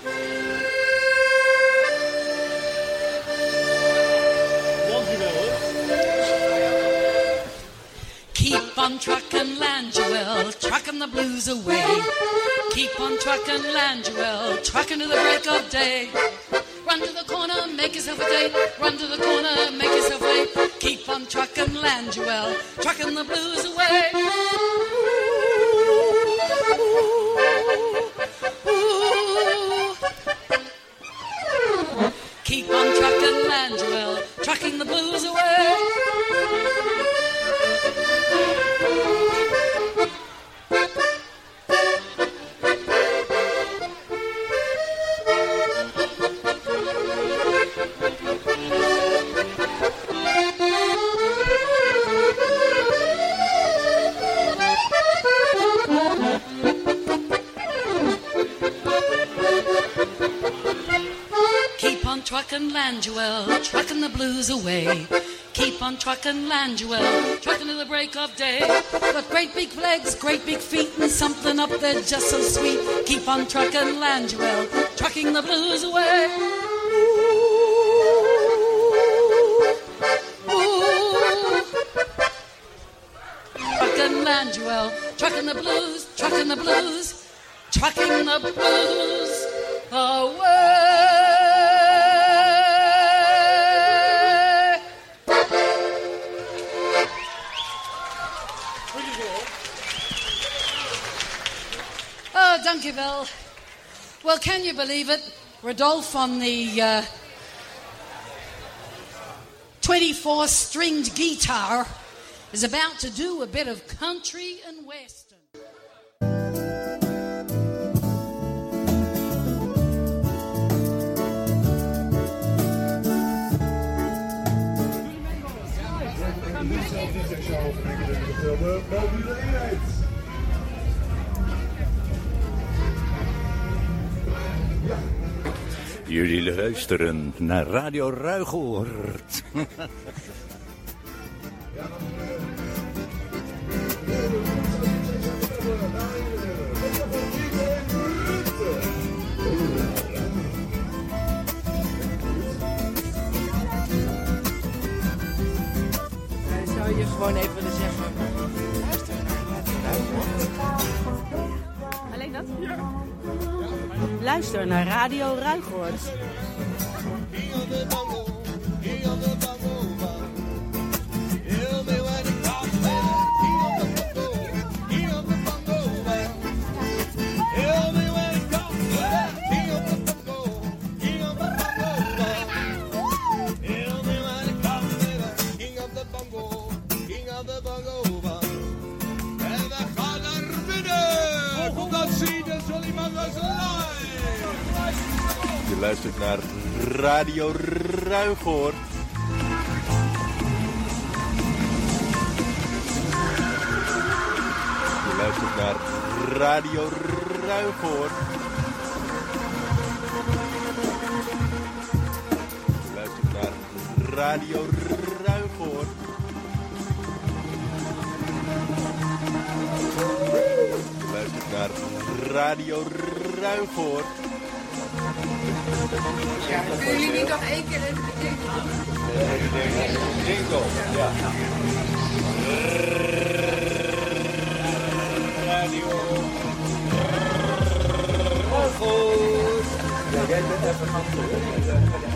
Keep on truckin', trucking, Landuel, truckin' the blues away. Keep on truckin', trucking, Landuel, truckin' to the break of day. Run to the corner, make yourself a date. Run to the corner, make yourself a date. Keep on truckin', trucking, Landuel, truckin' the blues away. The blues away. Keep on trucking, Landuel, trucking to the break of day. Got great big legs, great big feet, and something up there just so sweet. Keep on trucking, Landuel, trucking the blues away. Ooh. Trucking Landuel, trucking the blues, trucking the blues, trucking the blues can you believe it? Rodolphe on the uh, 24 stringed guitar is about to do a bit of country and western. Jullie luisteren naar Radio Ruigoord. Zou je gewoon even willen zeggen. Luister naar Radio Ruigoord. Luistert naar Radio Ruigoord. Je luistert naar Radio Ruigoord. Je luistert naar Radio Ruigoord. Je luistert naar Radio Ruigoord. Ja, kunnen jullie niet nog één keer even betekenen? Jingle, ja. Radio. Ruigoord. Ja, jij bent even gaan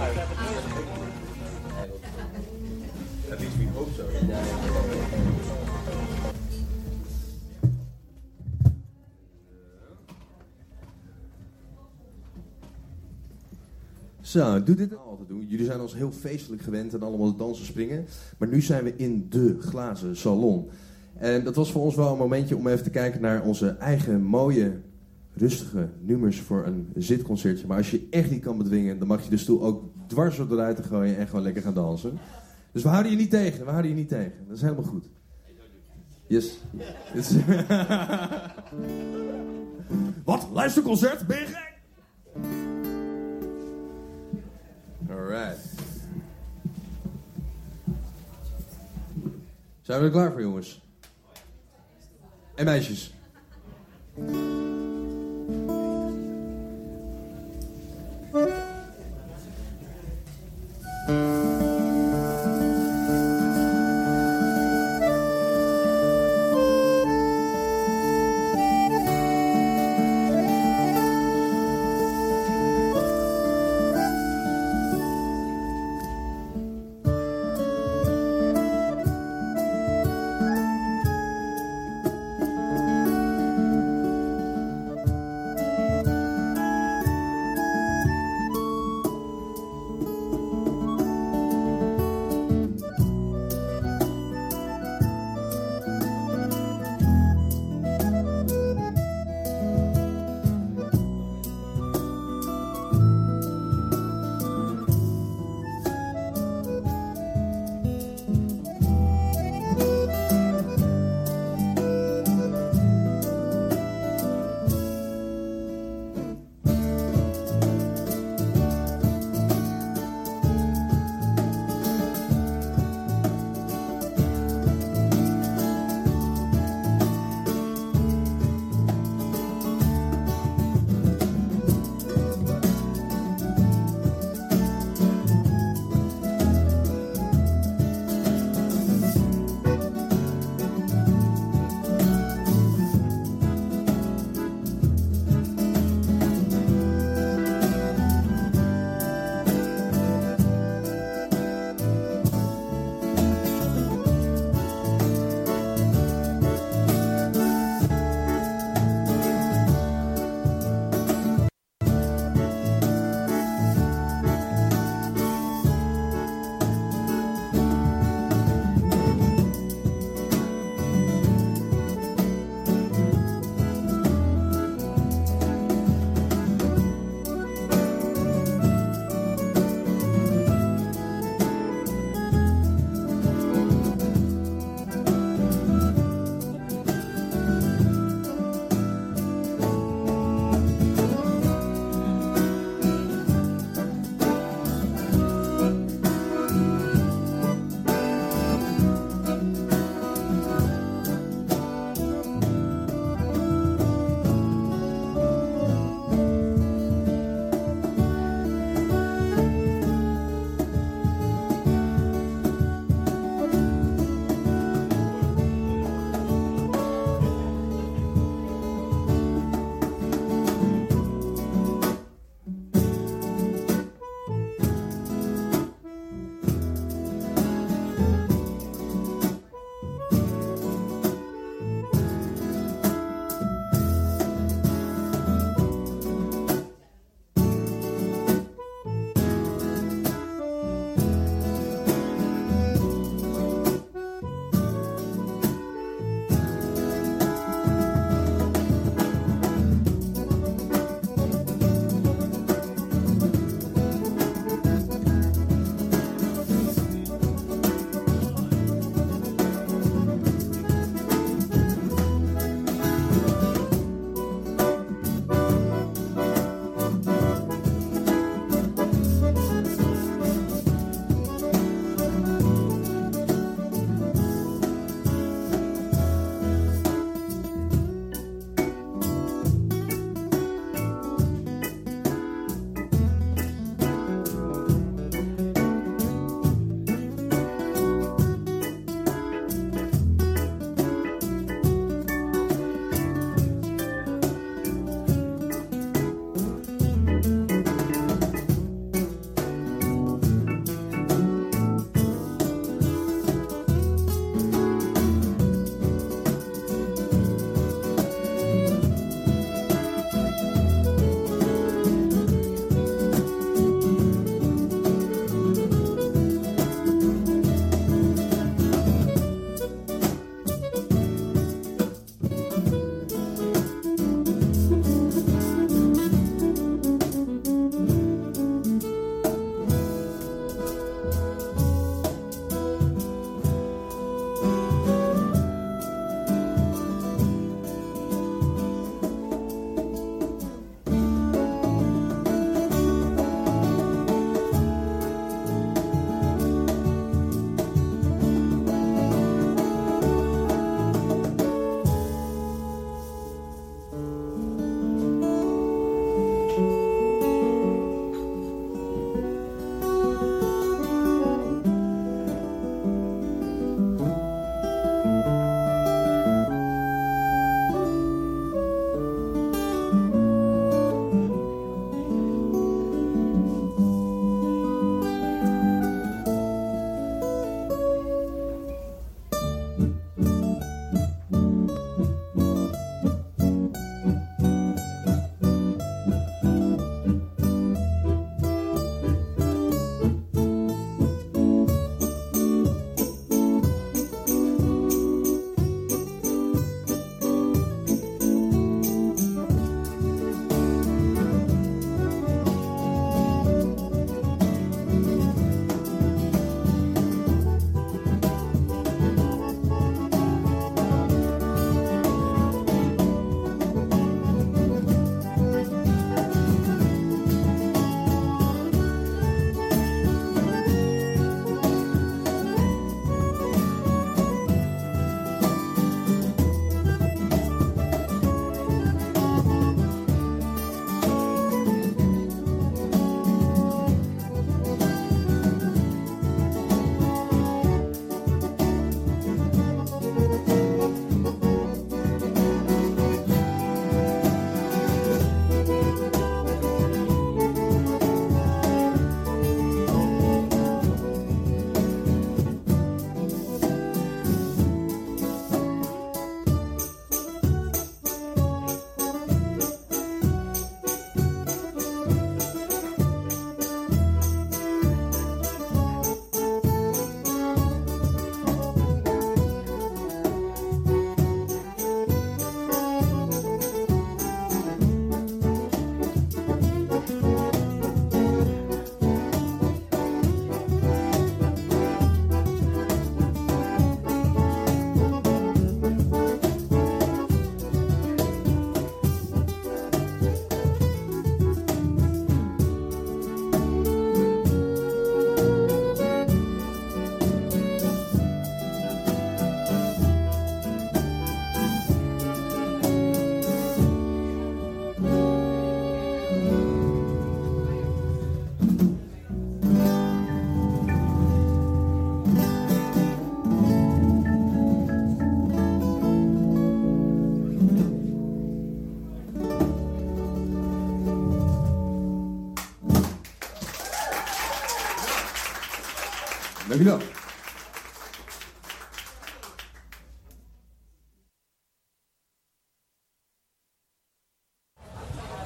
Zo, doe dit altijd doen. Jullie zijn ons heel feestelijk gewend en allemaal dansen springen. Maar nu zijn we in de glazen salon. En dat was voor ons wel een momentje om even te kijken naar onze eigen mooie, rustige nummers voor een zitconcertje. Maar als je echt niet kan bedwingen, dan mag je de stoel ook dwars door de ruiten gooien en gewoon lekker gaan dansen. Dus we houden je niet tegen, we houden je niet tegen. Dat is helemaal goed. Yes. Is- Wat? Luisterconcert? Ben je gek? right. Zijn we er klaar voor, jongens? En meisjes.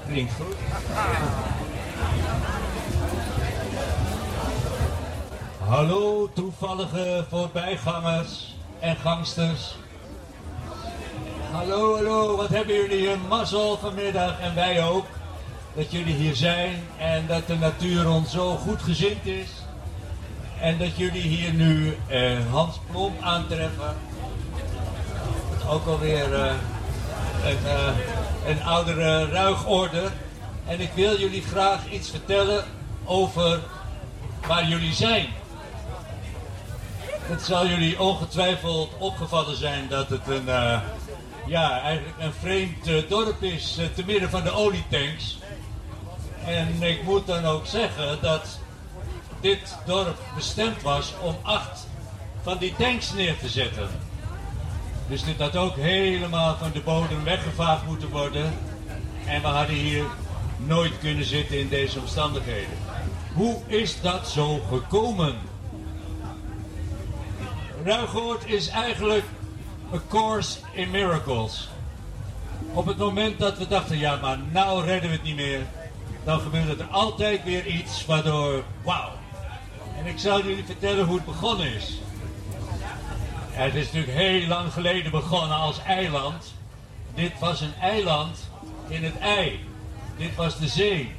Klinkt goed. Hallo toevallige voorbijgangers en gangsters. Hallo, hallo, wat hebben jullie een mazzel vanmiddag en wij ook. Dat jullie hier zijn en dat de natuur ons zo goed gezind is. En dat jullie hier nu eh, Hans Plom aantreffen. Ook alweer eh, een, eh, een oudere ruigorde. En ik wil jullie graag iets vertellen over waar jullie zijn. Het zal jullie ongetwijfeld opgevallen zijn dat het een, eh, ja, eigenlijk een vreemd eh, dorp is eh, te midden van de olietanks. En ik moet dan ook zeggen dat dit dorp bestemd was om acht van die tanks neer te zetten. Dus dit had ook helemaal van de bodem weggevaagd moeten worden. En we hadden hier nooit kunnen zitten in deze omstandigheden. Hoe is dat zo gekomen? Ruigoord is eigenlijk a course in miracles. Op het moment dat we dachten, ja maar nou redden we het niet meer, dan gebeurt er altijd weer iets waardoor, wauw. En ik zal jullie vertellen hoe het begonnen is. Het is natuurlijk heel lang geleden begonnen als eiland. Dit was een eiland in het ei. Dit was de zee.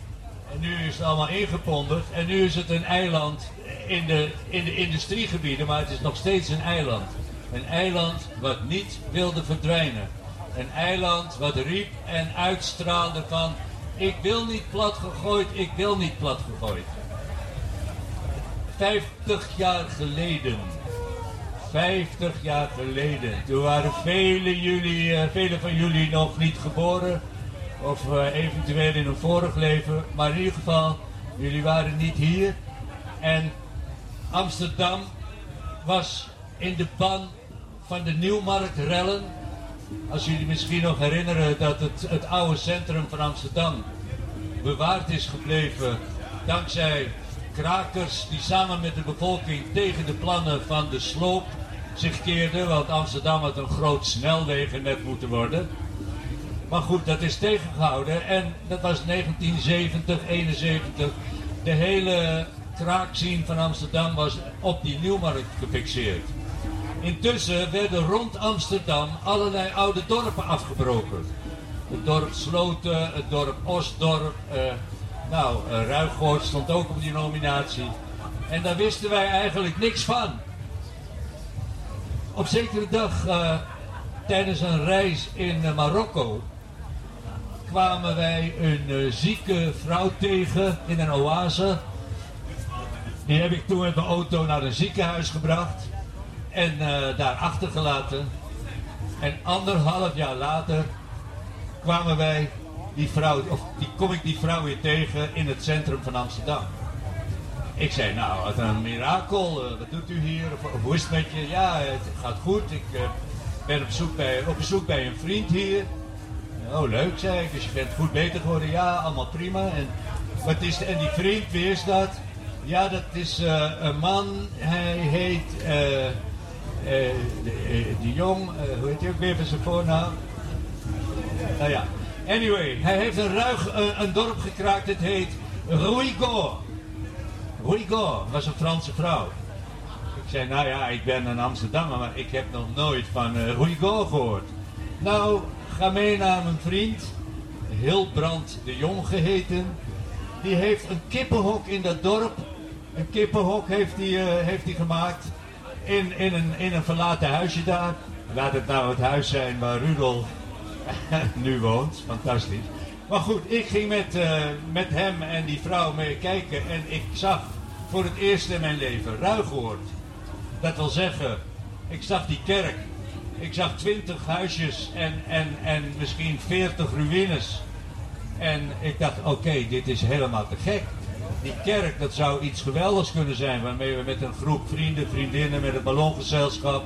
En nu is het allemaal ingeponderd. En nu is het een eiland in de, in de industriegebieden, maar het is nog steeds een eiland. Een eiland wat niet wilde verdwijnen. Een eiland wat riep en uitstraalde van... Ik wil niet plat gegooid, ik wil niet plat gegooid. 50 jaar geleden. 50 jaar geleden. Toen waren vele, jullie, uh, vele van jullie nog niet geboren. Of uh, eventueel in een vorig leven. Maar in ieder geval, jullie waren niet hier. En Amsterdam was in de ban van de Nieuwmarktrellen. Als jullie misschien nog herinneren dat het, het oude centrum van Amsterdam bewaard is gebleven dankzij krakers die samen met de bevolking tegen de plannen van de sloop zich keerden. Want Amsterdam had een groot snelwegennet moeten worden. Maar goed, dat is tegengehouden en dat was 1970, 71. De hele kraakzien van Amsterdam was op die Nieuwmarkt gefixeerd. Intussen werden rond Amsterdam allerlei oude dorpen afgebroken. Het dorp Sloten, het dorp Osdorp, uh, nou, uh, stond ook op die nominatie. En daar wisten wij eigenlijk niks van. Op zekere dag, uh, tijdens een reis in Marokko, kwamen wij een zieke vrouw tegen in een oase. Die heb ik toen met mijn auto naar een ziekenhuis gebracht en daar achtergelaten. En anderhalf jaar later kwamen wij die vrouw, of die, kom ik die vrouw weer tegen in het centrum van Amsterdam. Ik zei, nou, wat een mirakel, uh, wat doet u hier? Of, hoe is het met je? Ja, het gaat goed. Ik uh, ben op bezoek, bij, op bezoek bij een vriend hier. Oh, leuk, zei ik. Dus je bent goed beter geworden? Ja, allemaal prima. En, wat is, en die vriend, wie is dat? Ja, dat is uh, een man. Hij heet de, Jong. hoe heet hij ook weer van zijn voornaam? Nou ja. Anyway, hij heeft een ruig een dorp gekraakt. Het heet Ruigo. Ruigo was een Franse vrouw. Ik zei, nou ja, ik ben een Amsterdammer, maar ik heb nog nooit van Ruigo gehoord. Nou, ga mee naar mijn vriend. Hilbrand de Jong geheten. Die heeft een kippenhok in dat dorp een kippenhok heeft hij, uh, hij gemaakt. In, in, een, in een verlaten huisje daar. Laat het nou het huis zijn waar Rudolf nu woont. Fantastisch. Maar goed, ik ging met, uh, met hem en die vrouw mee kijken. En ik zag voor het eerst in mijn leven Ruigoord. Dat wil zeggen, ik zag die kerk. Ik zag twintig huisjes en, en, en misschien veertig ruïnes. En ik dacht, oké, dit is helemaal te gek die kerk, dat zou iets geweldigs kunnen zijn. Waarmee we met een groep vrienden, vriendinnen, met het ballongezelschap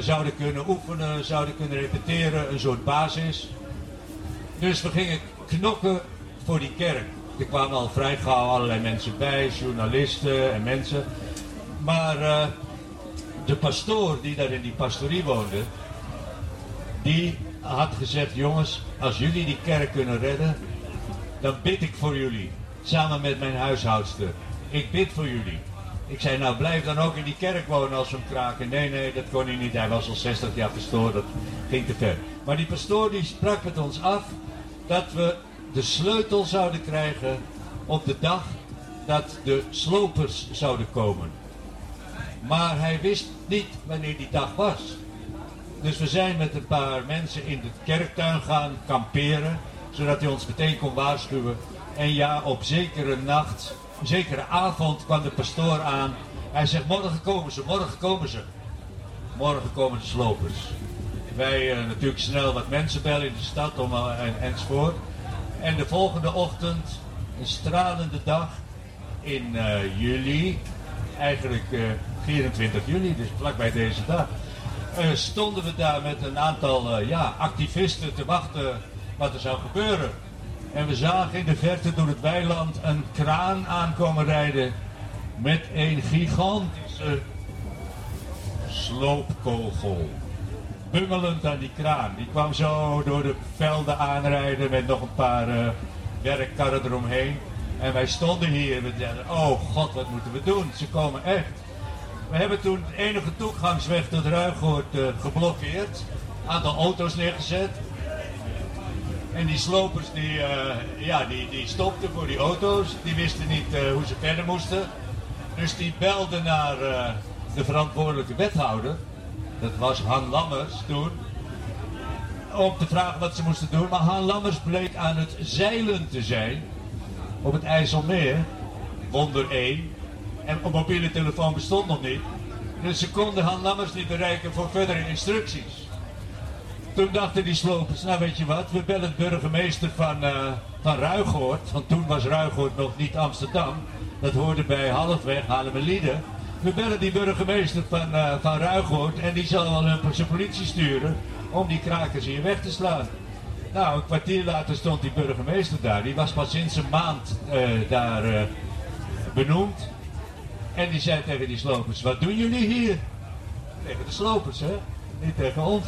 zouden kunnen oefenen, zouden kunnen repeteren. Een soort basis. Dus we gingen knokken voor die kerk. Er kwamen al vrij gauw allerlei mensen bij, journalisten en mensen. Maar eh, de pastoor die daar in die pastorie woonde, die had gezegd, jongens, als jullie die kerk kunnen redden, dan bid ik voor jullie. Samen met mijn huishoudster. Ik bid voor jullie. Ik zei, nou blijf dan ook in die kerk wonen als we hem kraken. Nee, nee, dat kon hij niet. Hij was al 60 jaar pastoor, dat ging te ver. Maar die pastoor die sprak met ons af dat we de sleutel zouden krijgen op de dag dat de slopers zouden komen. Maar hij wist niet wanneer die dag was. Dus we zijn met een paar mensen in de kerktuin gaan kamperen, zodat hij ons meteen kon waarschuwen. En ja, op zekere nacht, zekere avond kwam de pastoor aan. Hij zegt, morgen komen ze, morgen komen ze. Morgen komen de slopers. Wij uh, natuurlijk snel wat mensen bellen in de stad om, uh, en, enzovoort. En de volgende ochtend, een stralende dag in uh, juli, eigenlijk 24 juli, dus vlakbij deze dag, stonden we daar met een aantal ja, activisten te wachten wat er zou gebeuren. En we zagen in de verte door het weiland een kraan aankomen rijden met een gigantische sloopkogel. Bungelend aan die kraan. Die kwam zo door de velden aanrijden met nog een paar uh, werkkarren eromheen. En wij stonden hier en we dachten, oh god, wat moeten we doen? Ze komen echt. We hebben toen de enige toegangsweg tot Ruigoord uh, geblokkeerd. Een aantal auto's neergezet. En die slopers die, uh, ja, die, die stopten voor die auto's. Die wisten niet uh, hoe ze verder moesten. Dus die belden naar uh, de verantwoordelijke wethouder. Dat was Han Lammers toen. Om te vragen wat ze moesten doen. Maar Han Lammers bleek aan het zeilen te zijn. Op het IJsselmeer. Wonder 1. En een mobiele telefoon bestond nog niet. Dus ze konden Han Lammers niet bereiken voor verdere instructies. Toen dachten die slopers, nou weet je wat, we bellen de burgemeester van, uh, van. Want toen was Ruigoord nog niet Amsterdam. Dat hoorde bij halfweg Haarlemmerlieden. We bellen die burgemeester van, uh, van en die zal wel zijn politie sturen om die krakers hier weg te slaan. Nou, een kwartier later stond die burgemeester daar. Die was pas sinds een maand uh, daar benoemd. En die zei tegen die slopers, wat doen jullie hier? Tegen de slopers, hè? Niet tegen ons.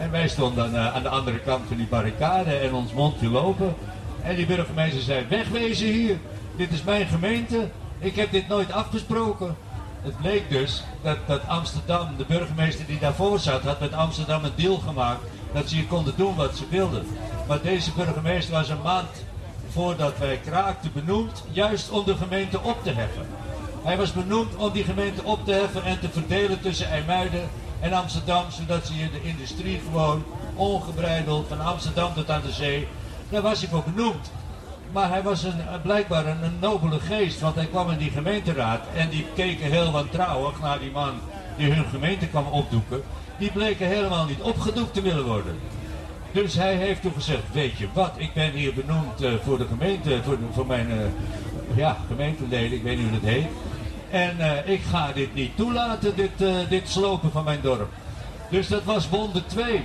En wij stonden uh, aan de andere kant van die barricade en ons mond viel open. En die burgemeester zei, wegwezen hier. Dit is mijn gemeente. Ik heb dit nooit afgesproken. Het bleek dus dat, dat Amsterdam, de burgemeester die daarvoor zat, had met Amsterdam een deal gemaakt dat ze hier konden doen wat ze wilden. Maar deze burgemeester was een maand voordat wij kraakten benoemd, juist om de gemeente op te heffen. Hij was benoemd om die gemeente op te heffen en te verdelen tussen IJmuiden en Amsterdam, zodat ze hier de industrie gewoon ongebreideld van Amsterdam tot aan de zee, daar was hij voor benoemd. Maar hij was een, blijkbaar een, een nobele geest, want hij kwam in die gemeenteraad en die keken heel wantrouwig naar die man die hun gemeente kwam opdoeken. Die bleken helemaal niet opgedoekt te willen worden. Dus hij heeft toen gezegd, weet je wat, ik ben hier benoemd uh, voor de gemeente, voor, voor mijn uh, ja, gemeenteleden, ik weet niet hoe dat heet. En uh, ik ga dit niet toelaten, dit, uh, dit slopen van mijn dorp. Dus dat was wonder 2.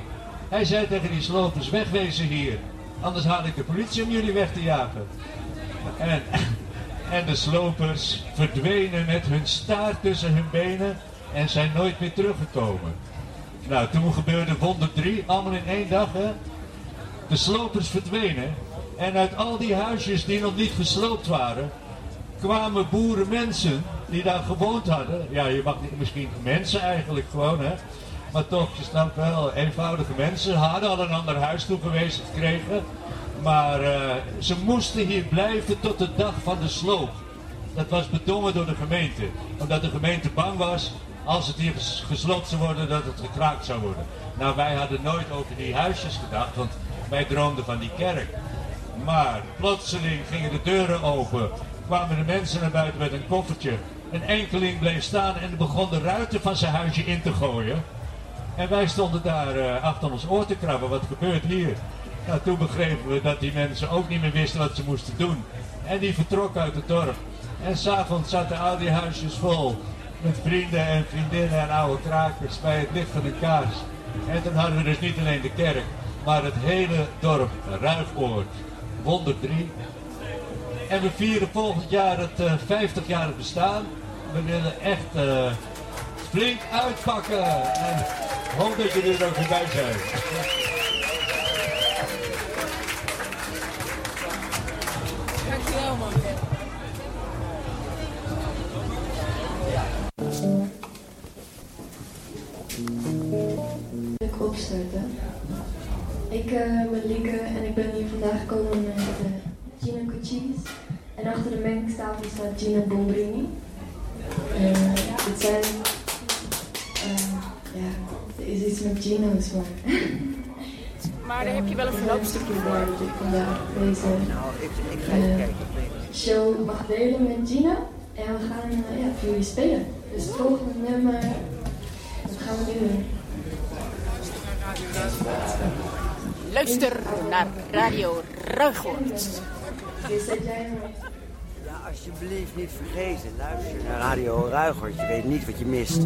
Hij zei tegen die slopers, wegwezen hier. Anders haal ik de politie om jullie weg te jagen. En, en de slopers verdwenen met hun staart tussen hun benen en zijn nooit meer teruggekomen. Nou, toen gebeurde wonder 3, allemaal in één dag. Hè? De slopers verdwenen. En uit al die huisjes die nog niet gesloopt waren, kwamen boerenmensen die daar gewoond hadden. Ja, je mag niet, misschien mensen eigenlijk gewoon, hè. Maar toch, je snapt wel, eenvoudige mensen hadden al een ander huis toegewezen gekregen. Maar uh, ze moesten hier blijven tot de dag van de sloop. Dat was bedongen door de gemeente. Omdat de gemeente bang was, als het hier gesloopt zou worden, dat het gekraakt zou worden. Nou, wij hadden nooit over die huisjes gedacht, want wij droomden van die kerk. Maar plotseling gingen de deuren open, kwamen de mensen naar buiten met een koffertje. Een enkeling bleef staan en begon de ruiten van zijn huisje in te gooien. En wij stonden daar uh, achter ons oor te krabben. Wat gebeurt hier? Nou, toen begrepen we dat die mensen ook niet meer wisten wat ze moesten doen. En die vertrokken uit het dorp. En s'avonds zaten al die huisjes vol. Met vrienden en vriendinnen en oude krakers bij het licht van de kaars. En toen hadden we dus niet alleen de kerk, maar het hele dorp Ruigoord. Wonder 3. En we vieren volgend jaar het uh, 50-jarig bestaan. we willen echt eh, flink uitpakken. En ik hoop dat jullie er ook weer bij zijn. Dankjewel man. ik opstarten. Ik eh, ben Lieke en ik ben hier vandaag gekomen met uh, Gina Cuccis. En achter de mengtafel staat Gina Bombrini. En dit zijn... eh, ja, er is iets met Gina's, maar... Maar daar heb je wel een verloopstukje voor voor. dat ik vandaag deze Nou, ik, ik ga eh, even kijken. show mag delen met Gina. En we gaan eh, ja, voor jullie spelen. Dus het volgende nummer, dat gaan we nu doen. Luister naar Radio Ruigoort. Zet jij maar. Ja, alsjeblieft niet vergeten. Luister naar Radio Ruigert. Je weet niet wat je mist.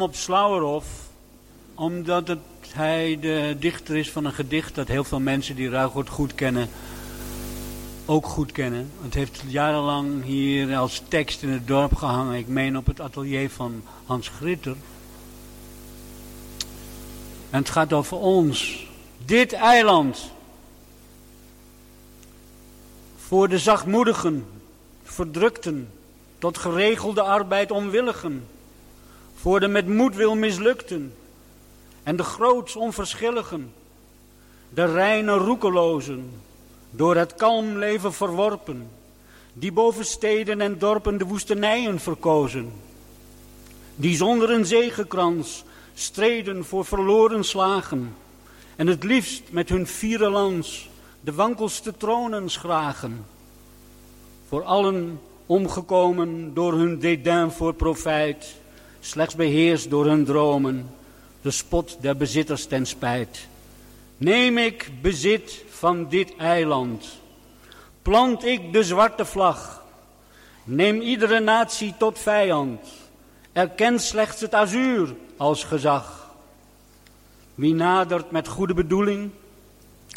Op Slauerhof omdat het, hij de dichter is van een gedicht dat heel veel mensen die Ruigoord goed kennen ook goed kennen. Het heeft jarenlang hier als tekst in het dorp gehangen. Ik meen op het atelier van Hans Gritter. En het gaat over ons. Dit eiland. Voor de zachtmoedigen, verdrukten, tot geregelde arbeid onwilligen. Voor de met moedwil mislukten. En de groots onverschilligen. De reine roekelozen, door het kalm leven verworpen. Die boven steden en dorpen de woestenijen verkozen. Die zonder een zegenkrans streden voor verloren slagen. En het liefst met hun vieren lans de wankelste tronen schragen. Voor allen omgekomen door hun dédain voor profijt. Slechts beheerst door hun dromen, de spot der bezitters ten spijt. Neem ik bezit van dit eiland, plant ik de zwarte vlag, neem iedere natie tot vijand, erken slechts het azuur als gezag. Wie nadert met goede bedoeling,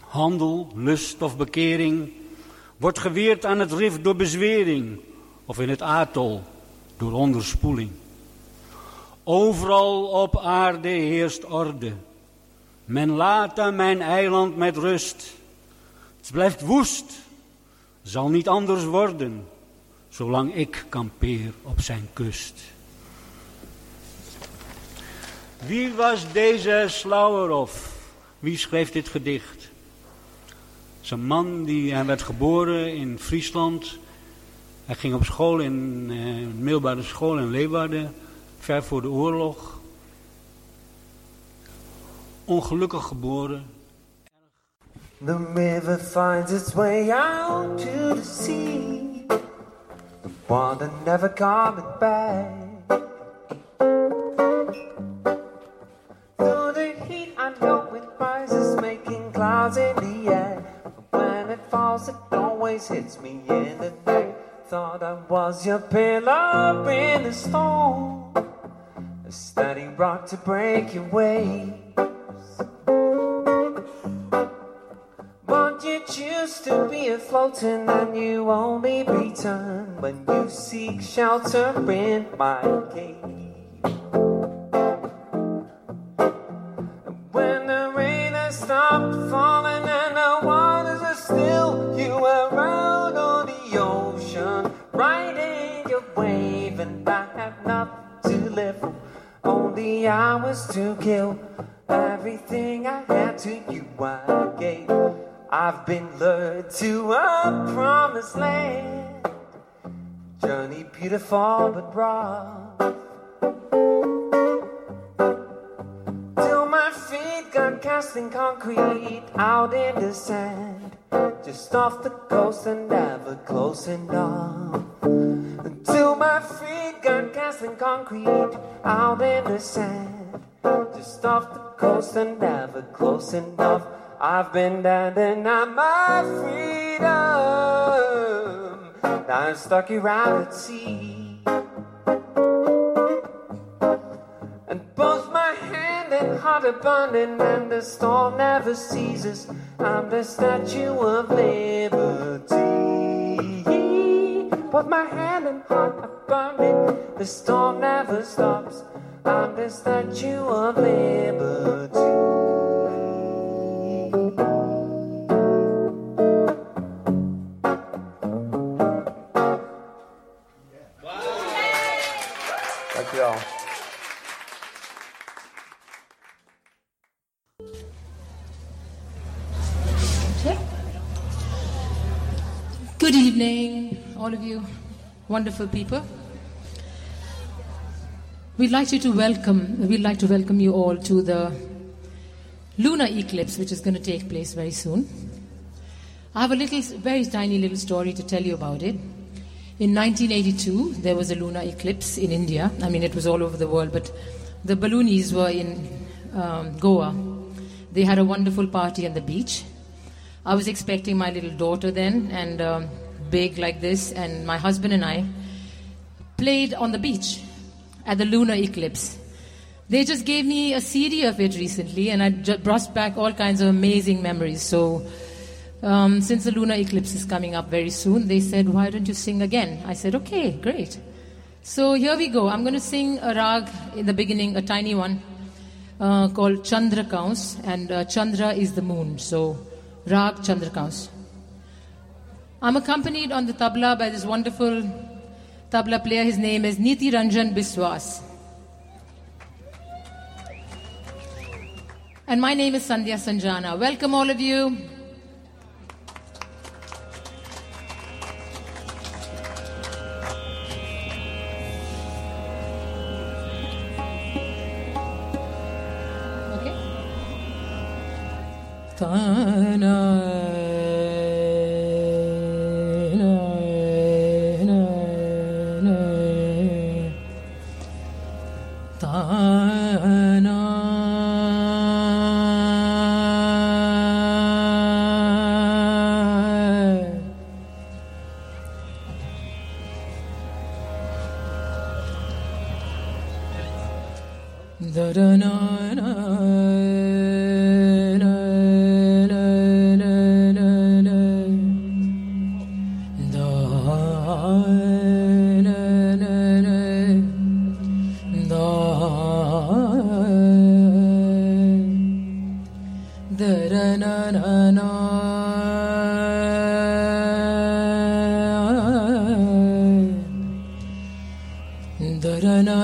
handel, lust of bekering, wordt geweerd aan het rif door bezwering of in het atol door onderspoeling. Overal op aarde heerst orde. Men laat mijn eiland met rust. Het blijft woest, zal niet anders worden, zolang ik kampeer op zijn kust. Wie was deze Slauerhoff? Wie schreef dit gedicht? Het is een man die hij werd geboren in Friesland. Hij ging op school in eh, middelbare school in Leeuwarden, ver voor de oorlog. Ongelukkig geboren. The river finds its way out to the sea. The water never coming back. Through the heat, I know rises, making clouds in the air. But when it falls, it always hits me in the neck. Thought I was your pillar in the storm, a steady rock to break your waves. But you choose to be a floating and you only return when you seek shelter in my cave. And when the rain has stopped falling hours to kill. Everything I had to you, I gave. I've been lured to a promised land, journey beautiful but rough. Till my feet got cast in concrete out in the sand, just off the coast and never close enough. Until my feet got cast in concrete out in the sand, just off the coast and never close enough. I've been down and I'm my freedom. Now I'm stuck here out at sea. And both my hand and heart are burning, and the storm never ceases. I'm the Statue of Liberty. Both my hand and heart are it. the storm never stops. I'm the Statue of Liberty. Dankjewel. Good evening, all of you wonderful people. We'd like you to welcome, we'd like to welcome you all to the lunar eclipse, which is going to take place very soon. I have a little, very tiny little story to tell you about it. In 1982, there was a lunar eclipse in India. I mean, it was all over the world, but the Balloonis were in um, Goa. They had a wonderful party on the beach. I was expecting my little daughter then, and um, big like this, and my husband and I played on the beach at the lunar eclipse. They just gave me a CD of it recently, and I ju- brought back all kinds of amazing memories. So, um, since the lunar eclipse is coming up very soon, they said, Why don't you sing again? I said, Okay, great. So, here we go. I'm going to sing a rag in the beginning, a tiny one, uh, called Chandra Kaus, and uh, Chandra is the moon. So, rag Chandra Kaus. I'm accompanied on the tabla by this wonderful tabla player. His name is Niti Ranjan Biswas. And my name is Sandhya Sanjana. Welcome, all of you. Okay.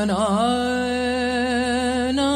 na na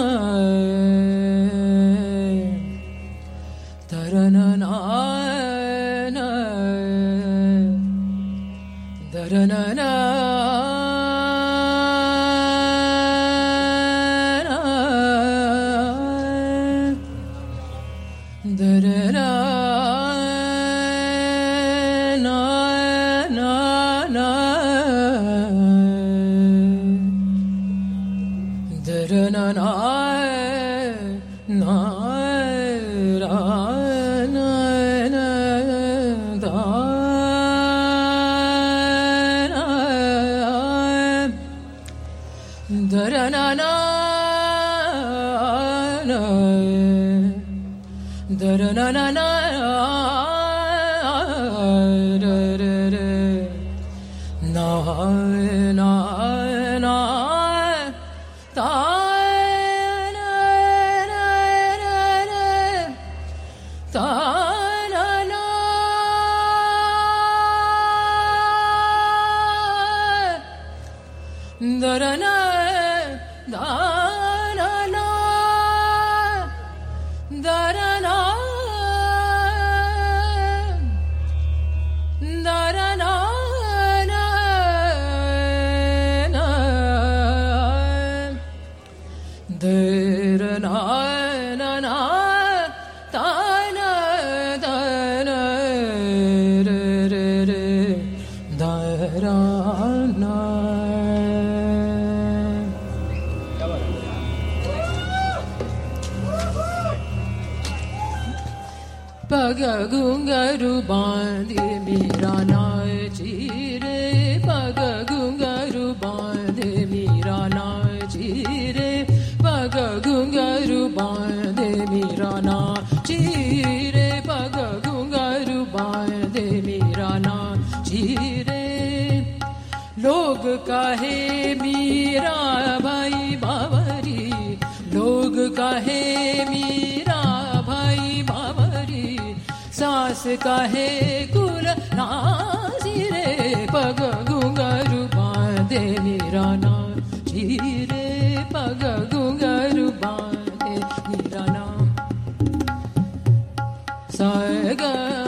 कहे कुल नासी रे पग घुंघरू बांधे मीरा नाची रे पग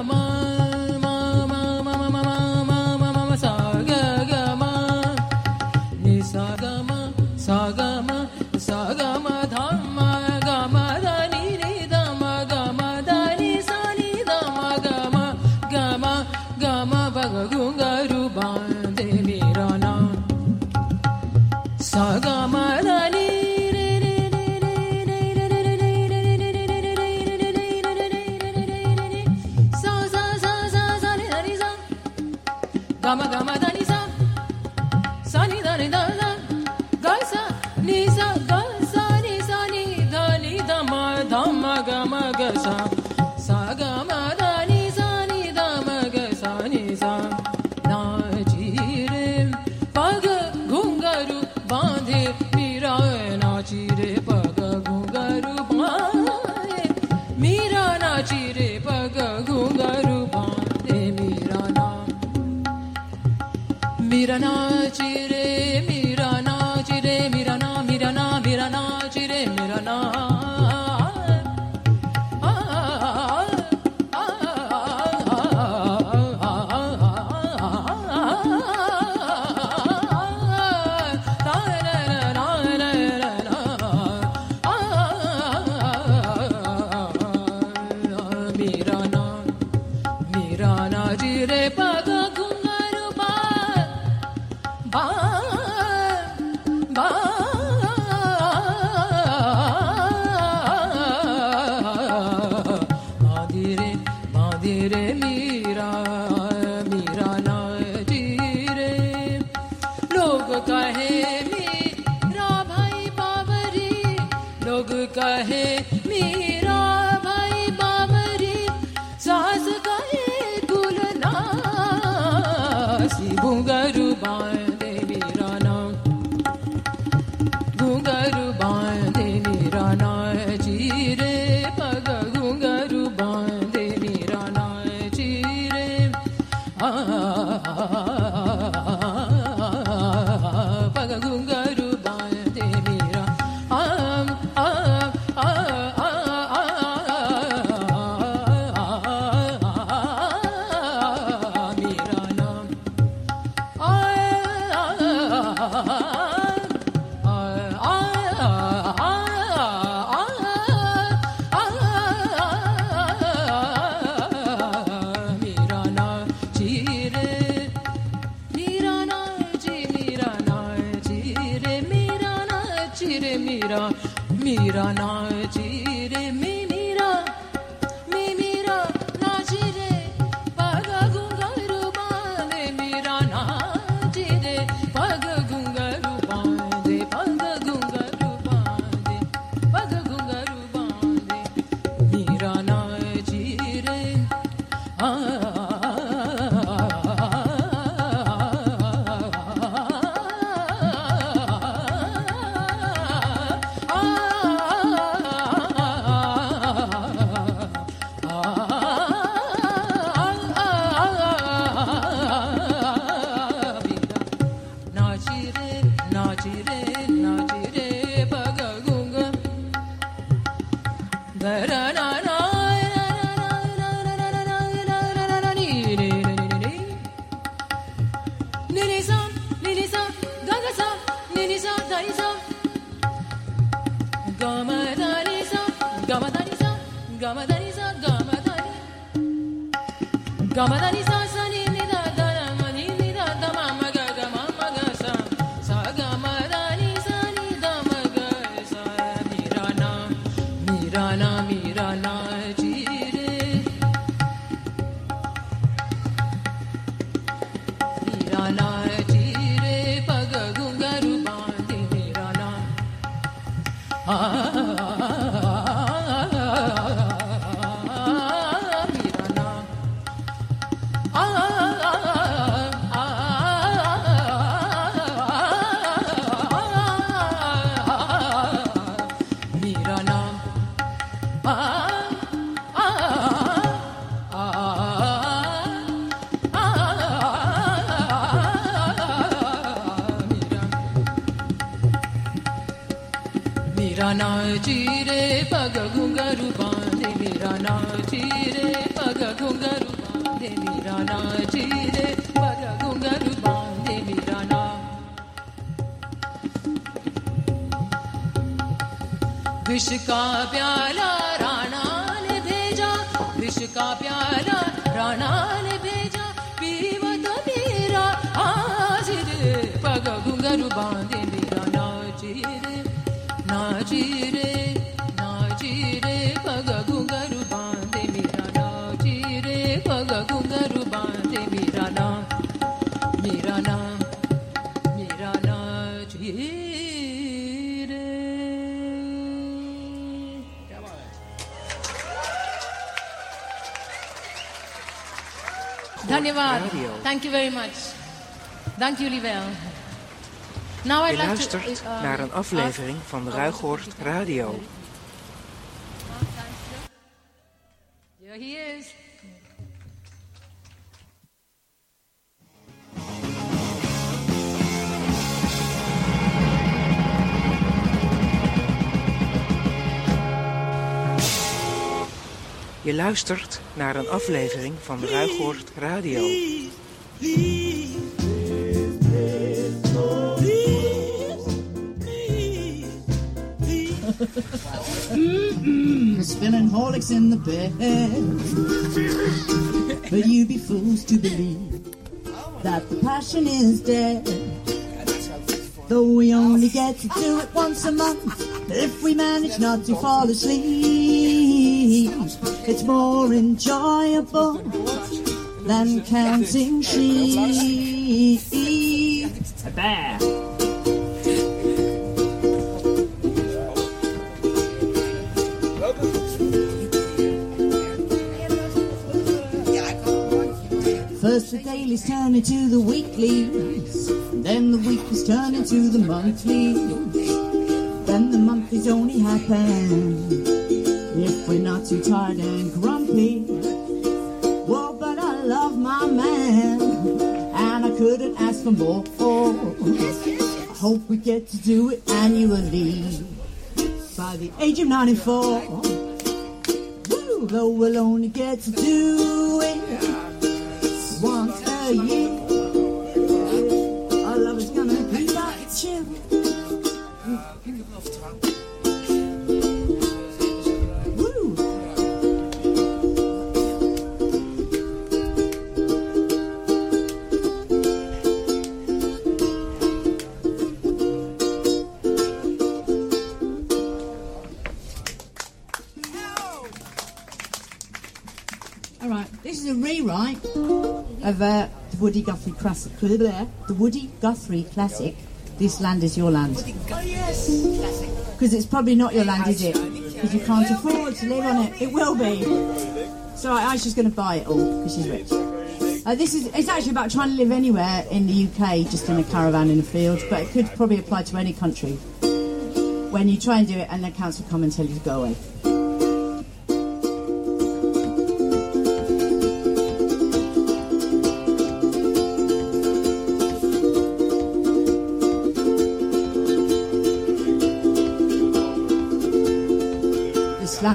ना मीरा ना विष का प्याला Dhanyavad. Thank you very much. Dank jullie wel. I'd Je luistert to, uh, naar een aflevering van Ruighorst Radio. Here he is. Je luistert naar een aflevering van Ruighorst Radio. Spilling Horlicks in the bed. but you be fools to believe that the passion is dead. Though we only get to do it once a month, if we manage not to fall asleep, it's more enjoyable than counting sheep. A bear. First the dailies turn into the weeklies, then the weeklies turn into the monthlies, then the monthlies only happen we're not too tired and grumpy. Whoa, but I love my man, and I couldn't ask for more. I hope we get to do it annually by the age of 94. Woo, though we'll only get to do it once a year. Of uh, the Woody Guthrie classic. The Woody Guthrie classic. This land is your land. Oh, yes. Classic. Because it's probably not your land, is it? Because you can't afford to live on it. It will be. So I, Aisha's going to buy it all because she's rich. Uh, this is it's actually about trying to live anywhere in the UK, just in a caravan in a field, but it could probably apply to any country. When you try and do it, and the council come and tell you to go away.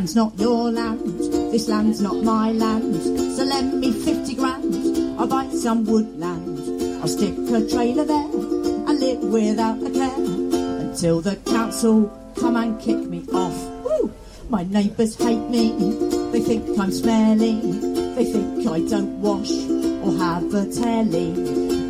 Land's not your land, this land's not my land. So lend me 50 grand, I'll buy some woodland. I'll stick a trailer there and live without a care until the council come and kick me off. Woo! My neighbours hate me, they think I'm smelly, they think I don't wash or have a telly.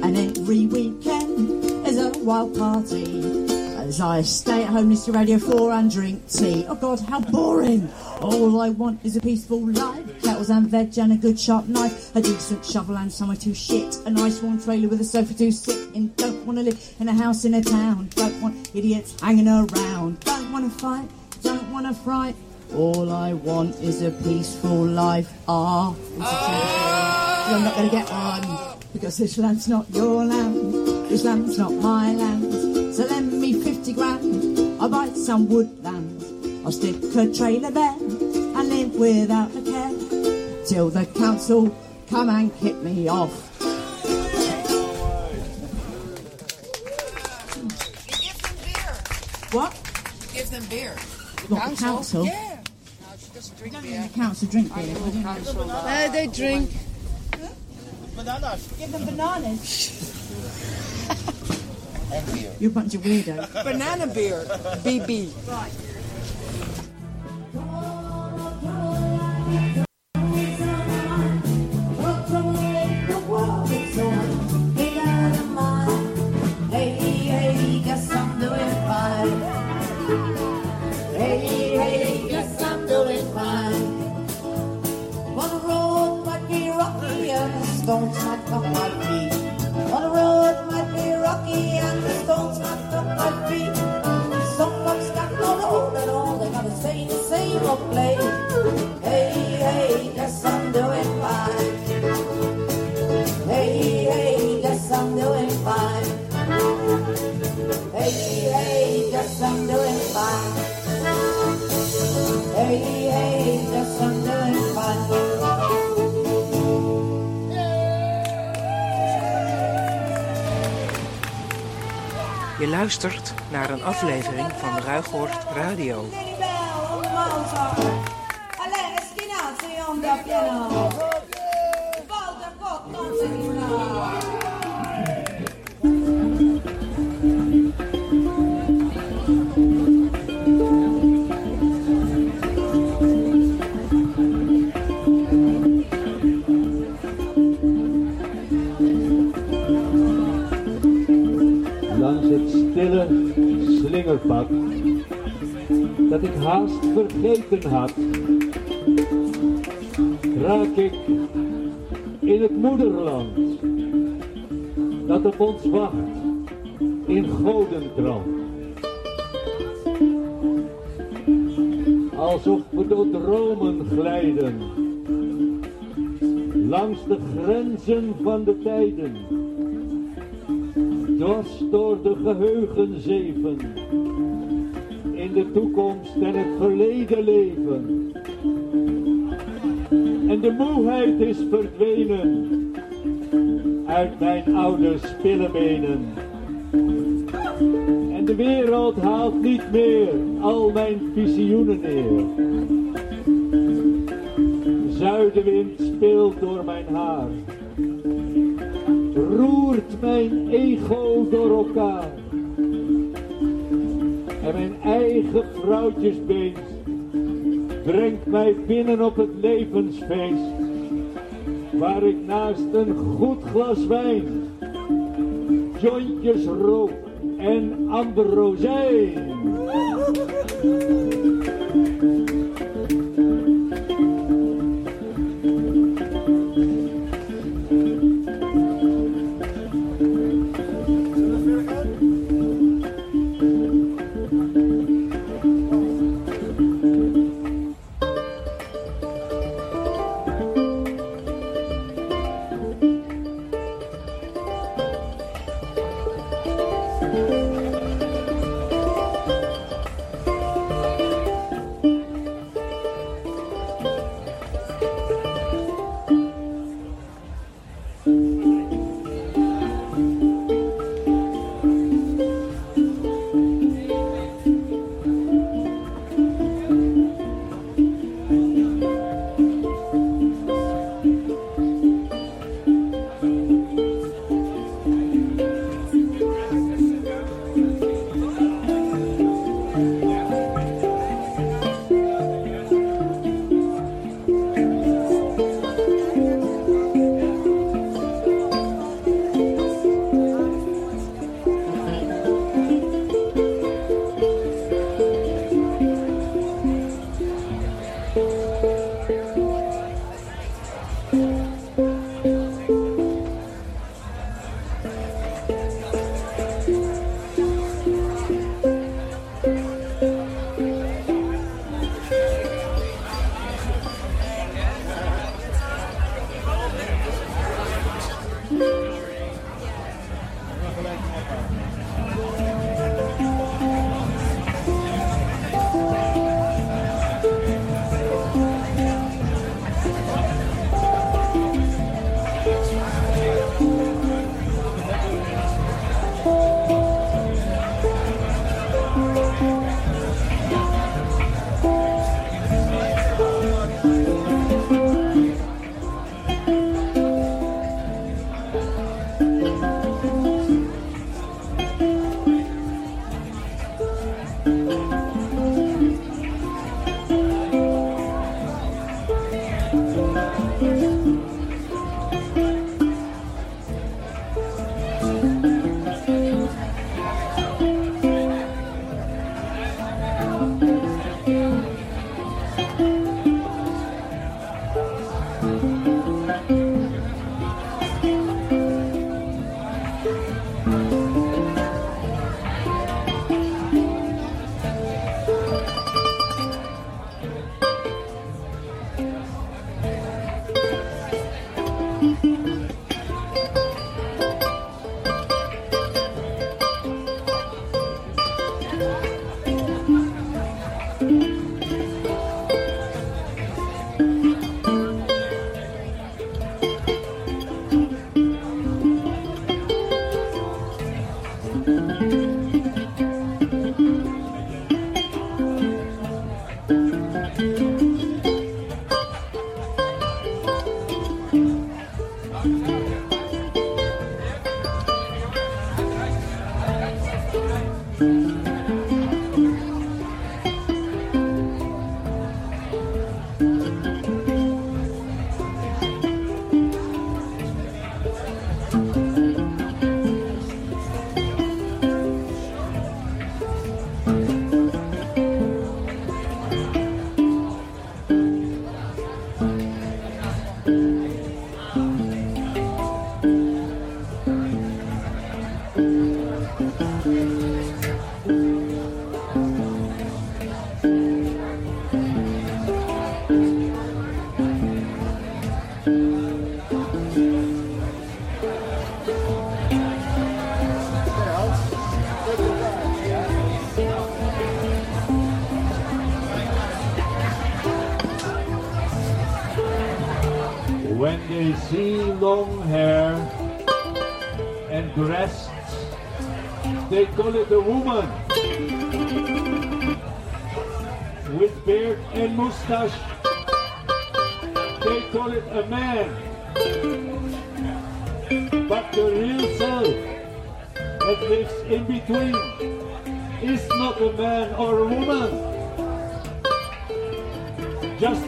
And every weekend is a wild party. As I stay at home, listen to Radio 4 and drink tea. Oh God, how boring! All I want is a peaceful life. Kettles and veg and a good sharp knife. A decent shovel and somewhere to shit. A nice warm trailer with a sofa to sit in. Don't want to live in a house in a town. Don't want idiots hanging around. Don't want to fight. Don't want to fright. All I want is a peaceful life. Ah, oh. I'm not going to get one because this land's not your land. This land's not my land. So lend me 50 grand. I'll buy some woodland. I'll stick a trailer there and live without a care till the council come and kick me off. What? Give them beer. What, the council? Yeah. No, she doesn't drink beer. The council drink beer. Uh, they drink. Bananas. Give them bananas. And beer. You're a bunch of weirdos. Banana beer. BB. Right. Luistert naar een aflevering van Ruigoord Radio. Had, raak ik in het moederland dat op ons wacht in godentrand. Alsof we door dromen glijden, langs de grenzen van de tijden dwars door de geheugenzeven. In de toekomst en het verleden leven. En de moeheid is verdwenen uit mijn oude spillebenen. En de wereld haalt niet meer al mijn visioenen neer. Zuidenwind speelt door mijn haar roert mijn ego door elkaar. Mijn eigen vrouwtjesbeest brengt mij binnen op het levensfeest. Waar ik naast een goed glas wijn, jointjes rook en ambrosijn. When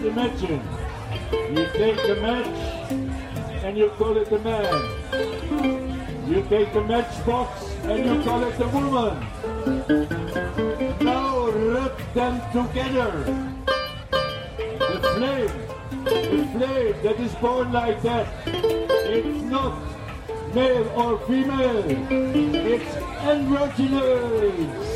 You take a match and you call it a man. You take a matchbox and you call it a woman. Now rub them together. The flame, the flame that is born like that, it's not male or female, it's androgynous.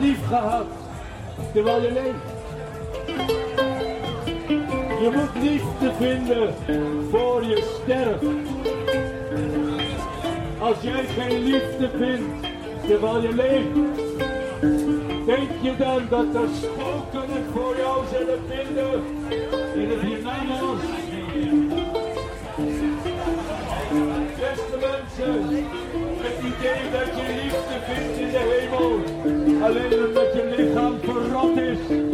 Lief gehad terwijl je leeft. Je moet liefde vinden voor je sterft. Als jij geen liefde vindt terwijl je leeft, denk je dan dat er spoken het voor jou zullen vinden in het hiernamaals? Beste mensen, het idee dat je liefde vindt in de hemel, alleen omdat je lichaam verrot is,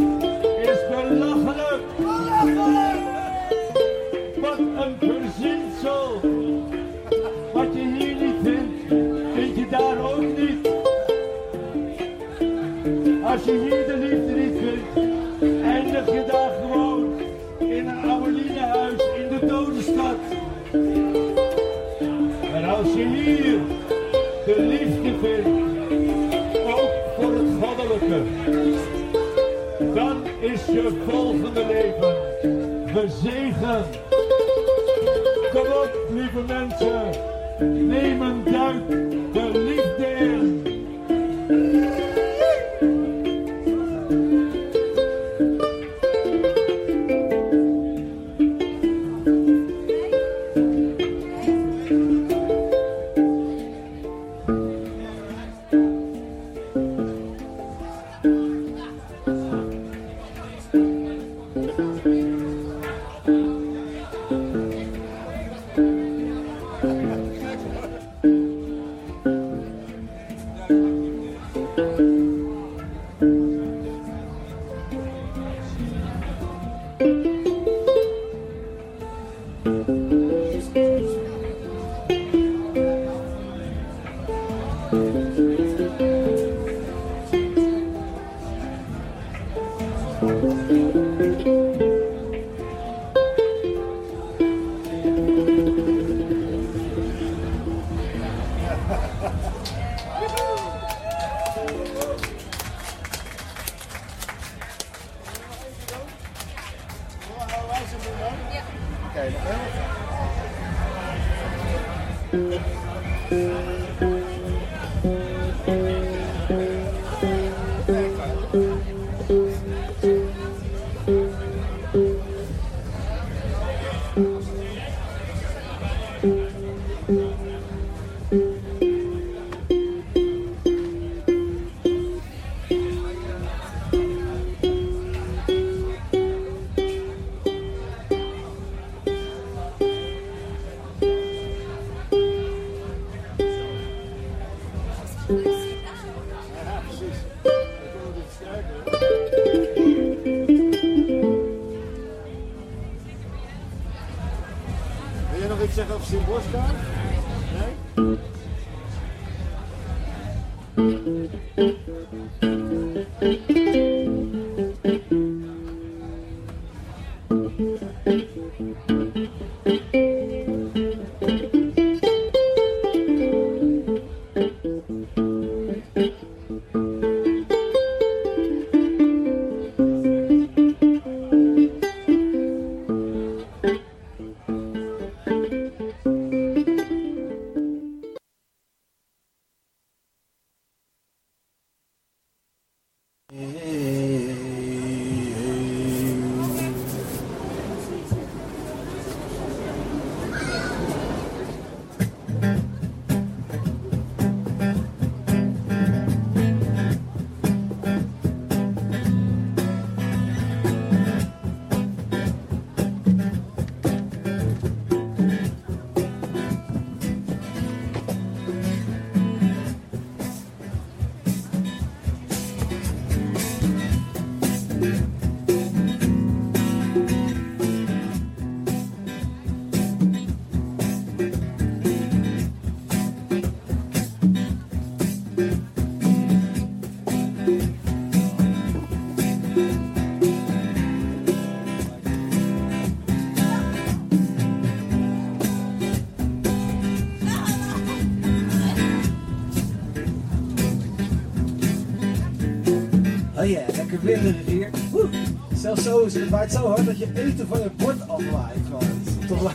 hier. Woe. Zelfs zo is het waait zo hard dat je eten van je bord afwaait. Gewoon. Toch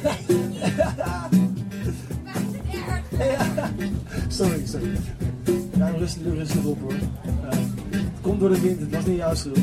Ja. Sorry, sorry. Ja, rustig, rustig op hoor. Ja. Het komt door de wind, het was niet jouw schuld.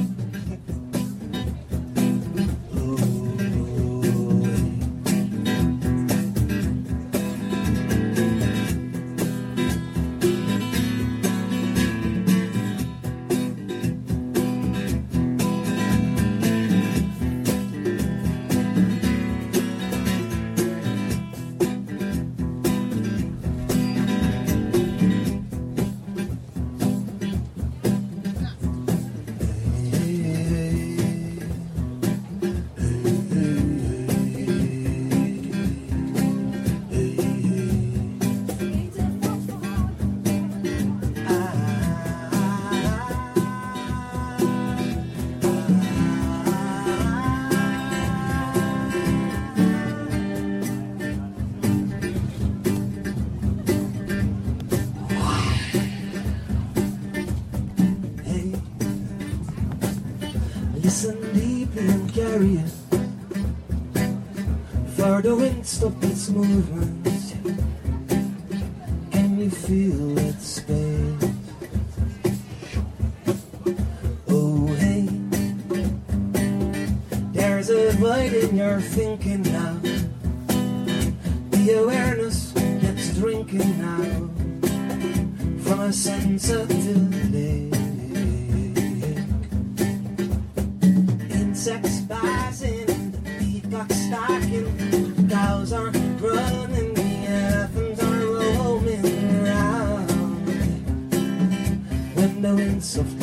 Insects buzzing, the peacocks stalking, cows are When the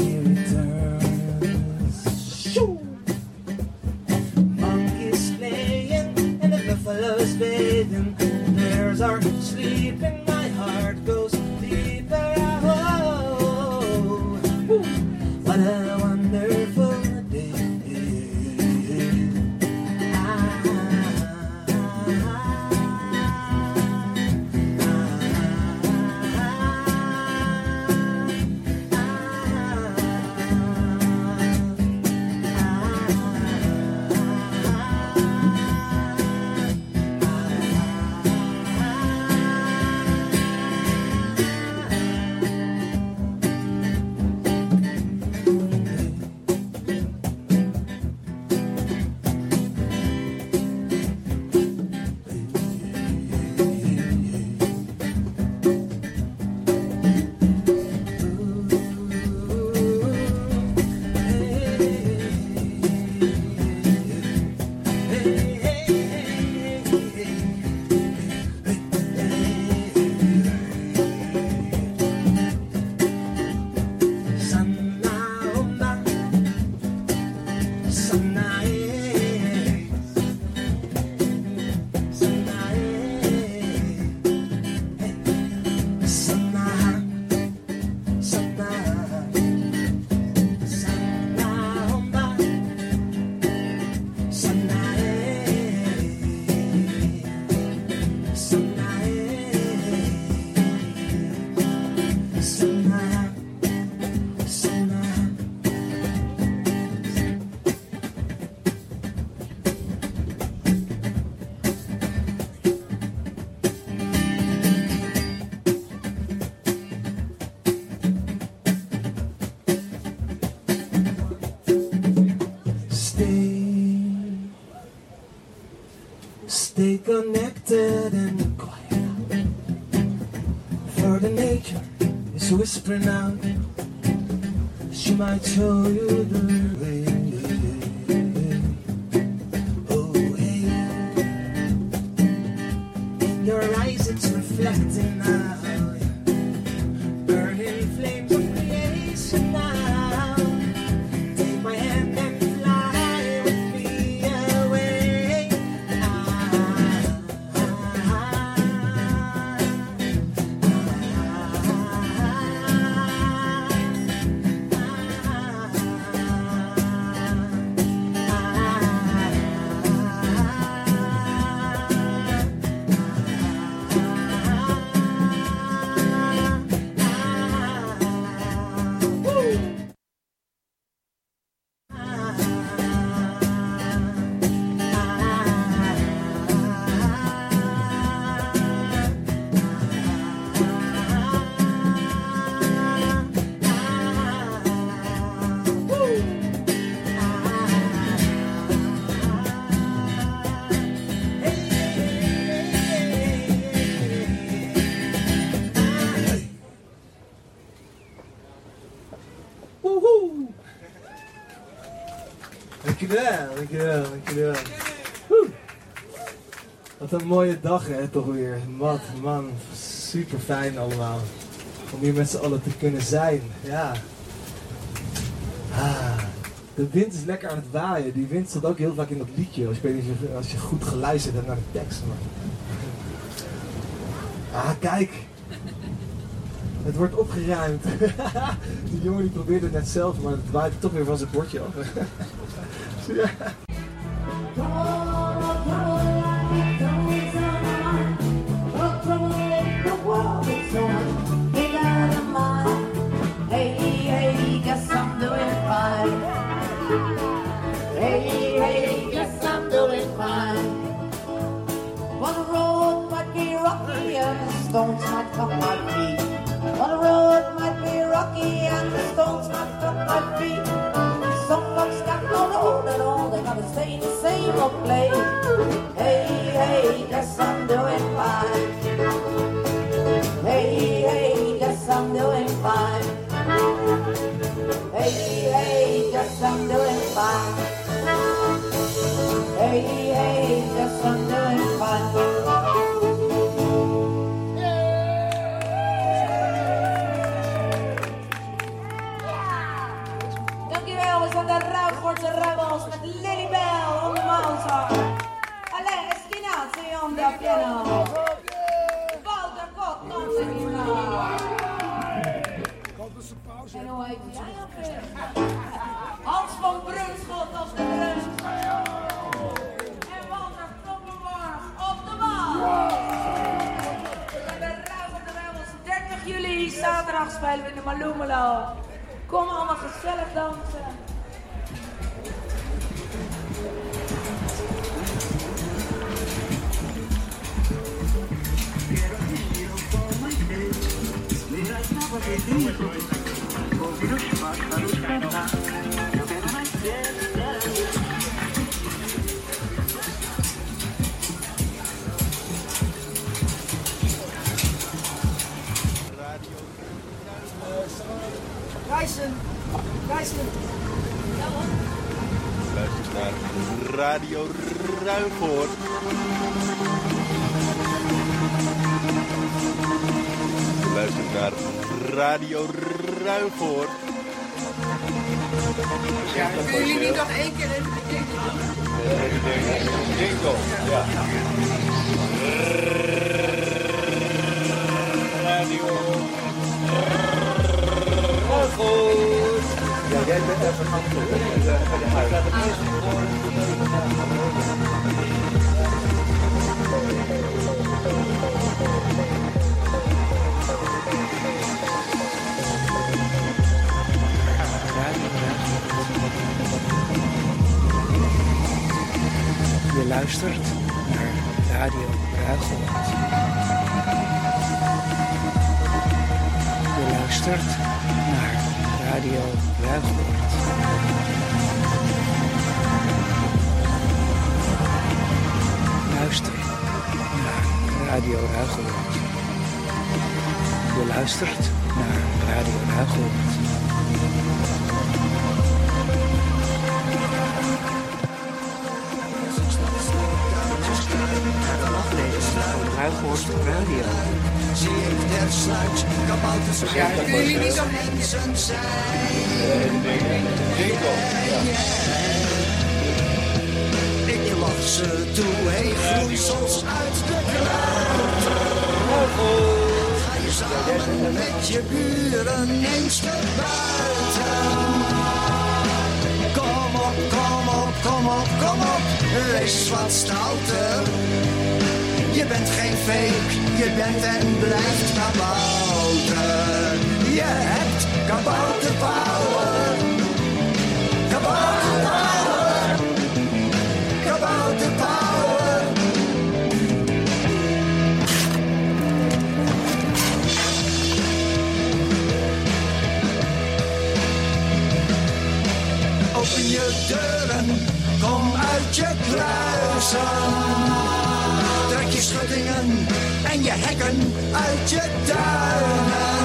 is Dankjewel, dankjewel! Wat een mooie dag hè, toch weer. Wat, man, super fijn allemaal. Om hier met z'n allen te kunnen zijn, ja. Ah, de wind is lekker aan het waaien. Die wind zat ook heel vaak in dat liedje. Ik je- als je goed geluisterd hebt naar de tekst. Maar... Ah, kijk. Het wordt opgeruimd. Die jongen die probeerde het net zelf, maar het waait toch weer van zijn bordje af. Ja. Ruigwoordse Rebels met Lilybell on the mountain. Alain Esquinazi on the piano. Walter Kok on the gitaar. En hoe heet jij? Hans van Brunschot op de drums. En Walter Kloppenborg op de bal. En de Ruigwoordse Rebels, 30 juli, zaterdag spelen we in de Malumelo. Kom allemaal gezellig dansen. Rijssen. Rijssen. Luistert naar Radio Ruigoord. Luistert naar Radio Ruigoord. Ja, jullie niet nog één keer even de jingle ja. Radio Ruigoord. Ja, jij bent even. Bij de Je luistert naar Radio Ruigoord. Je luistert naar Radio Ruigoord. Luister naar Radio Ruigoord. Je luistert naar Radio Ruigoord. Van Ruigoord Radio. Sluit, mensen zijn. Ik lach ze toe, hey groeisels uit de je samen met je buren eens naar buiten. Kom op, kom op, kom op, kom op, wees wat stouter. Je bent geen fake, je bent en blijft kabouter. Je hebt kabouterpower. Kabouterpower. Kabouterpower. Open je deuren, kom uit je kluizen. Je schuttingen en je hekken uit je tuinen.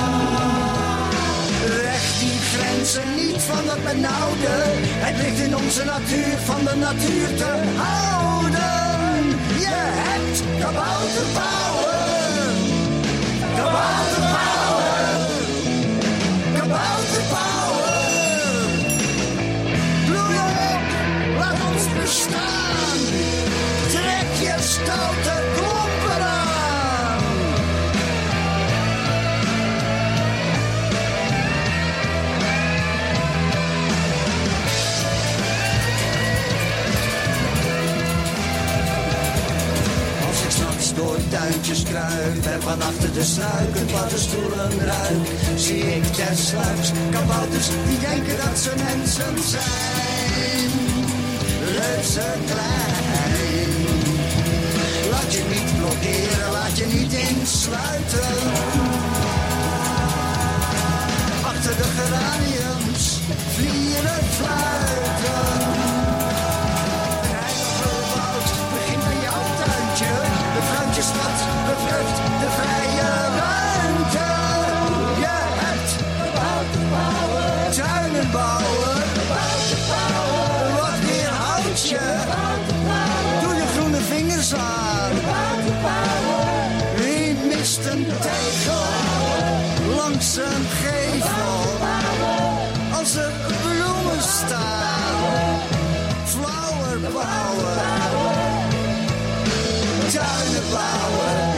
Recht die grenzen niet van het benauwde. Het ligt in onze natuur van de natuur te houden. Je hebt kabouterpower. Kabouterpower. En van achter de struiken paddenstoelen ruik, zie ik tersluiks kabouters die denken dat ze mensen zijn. Reuze klein. Laat je niet blokkeren, laat je niet insluiten. Achter de geraniums, vlieren fluiten. Langs een gevel? Als er bloemen staan. Flower bouwen. Tuinen bouwen.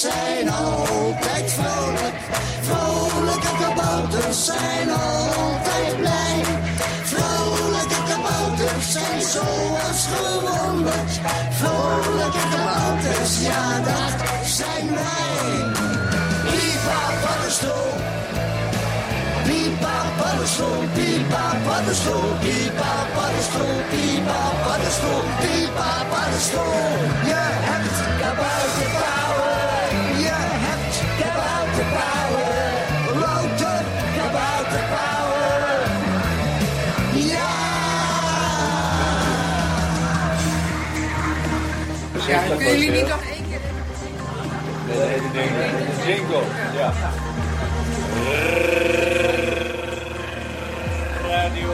Zijn altijd vrolijk. Vrolijke kabouters zijn altijd blij. Vrolijke kabouters zijn zoals gewoonlijk. Vrolijke kabouters, ja dat zijn wij. Pipa paddenstoel. Pipa paddenstoel, pipa paddenstoel, pipa paddenstoel, pipa paddenstoel, pipa paddenstoel. Je hebt kabouterpower. Ja, kunnen jullie niet nog één keer... De hele ding, de jingle, ja. Radio.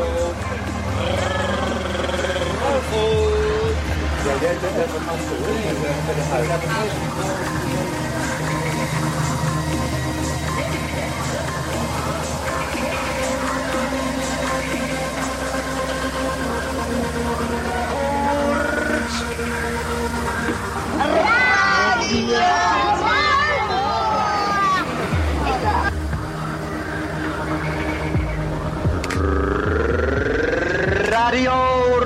Ruigoord. Ja, jij bent even gaan doen met de, met de huis. Radio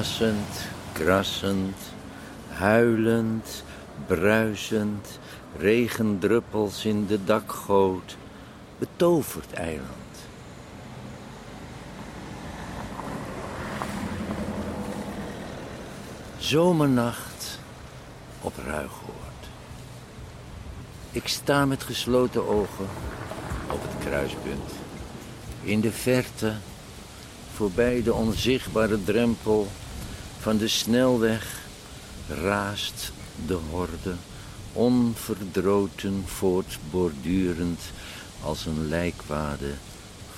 Bassend, krassend, huilend, bruisend, regendruppels in de dakgoot. Betoverd eiland. Zomernacht op Ruigoord. Ik sta met gesloten ogen op het kruispunt. In de verte, voorbij de onzichtbare drempel van de snelweg, raast de horde, onverdroten voortbordurend als een lijkwade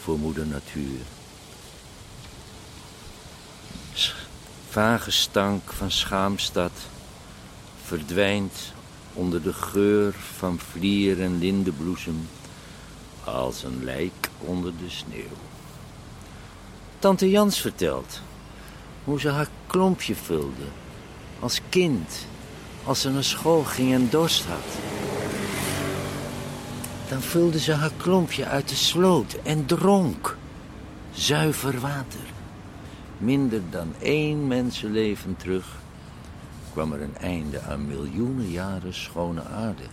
voor moeder natuur. Vage stank van schaamstad verdwijnt onder de geur van vlier en lindenbloesem als een lijk onder de sneeuw. Tante Jans vertelt hoe ze haar klompje vulde als kind als ze naar school ging en dorst had. Dan vulde ze haar klompje uit de sloot en dronk zuiver water. Minder dan één mensenleven terug kwam er een einde aan miljoenen jaren schone aarde.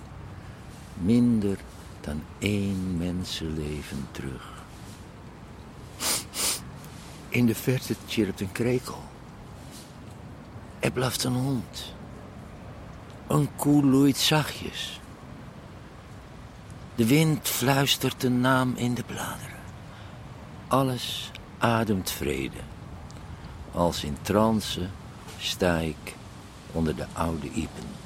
Minder dan één mensenleven terug. In de verte chirpt een krekel. Er blaft een hond. Een koe loeit zachtjes. De wind fluistert een naam in de bladeren. Alles ademt vrede. Als in trance sta ik onder de oude iepen.